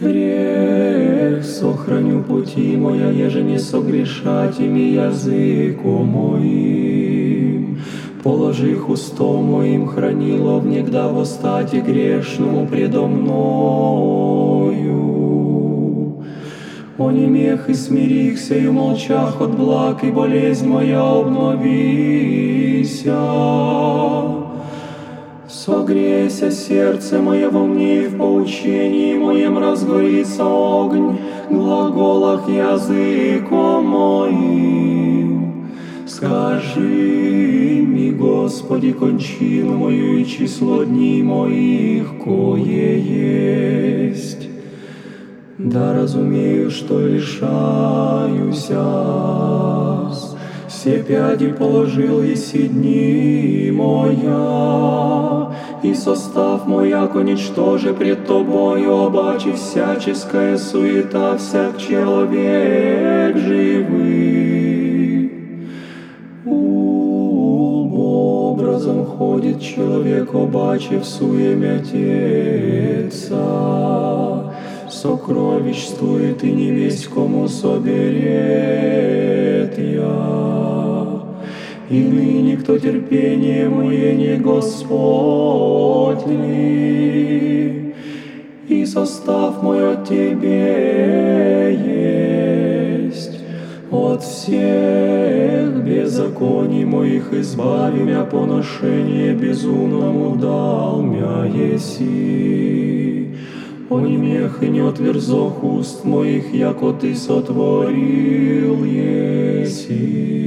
Грех сохраню пути моя, еже не согрешать ими языку моим. Положи хустом моим хранило внегда восстать и грешному предо мною. О немех и смирихся, и молчах от благ, и болезнь моя обновися. Согрейся сердце мое во мне, и в поучении моем разгорится огонь, глаголах языком моим. Скажи ми, Господи, кончину мою и число дней моих, кое есть. Да разумею, что лишаюся, все пяди положил еси дни моя, и состав мой, яко ничтоже пред тобою, обаче всяческая суета, всяк человек живый. Ум образом ходит человек, обаче в суемятеца, сокровищствует и не весть кому соберет я. И ныне кто терпение мое не Господь и состав мой от Тебе есть. От всех беззаконий моих избави мя поношение безумному дал мя еси. О немех и не отверзох уст моих, яко Ты сотворил еси.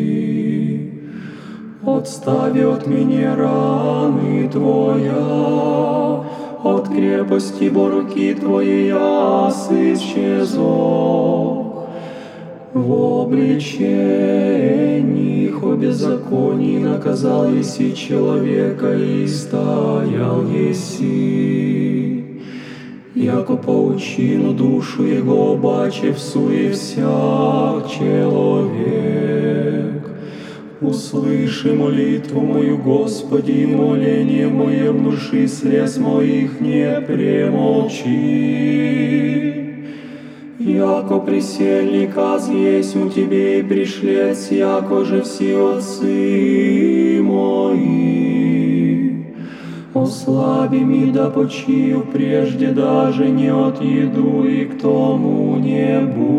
Отстави от меня раны Твоя, от крепости боруки Твоей я исчезох. В обличениях о беззаконии наказал еси человека и стоял еси. Яко паучину душу его бачив суе всяк человек. Услыши молитву мою, Господи, и моление мое внуши слез моих не премолчи. Яко присельник аз есть у Тебе и пришлец, яко же все отцы мои. Ослаби ми да почию прежде даже не от еду и к тому не буду.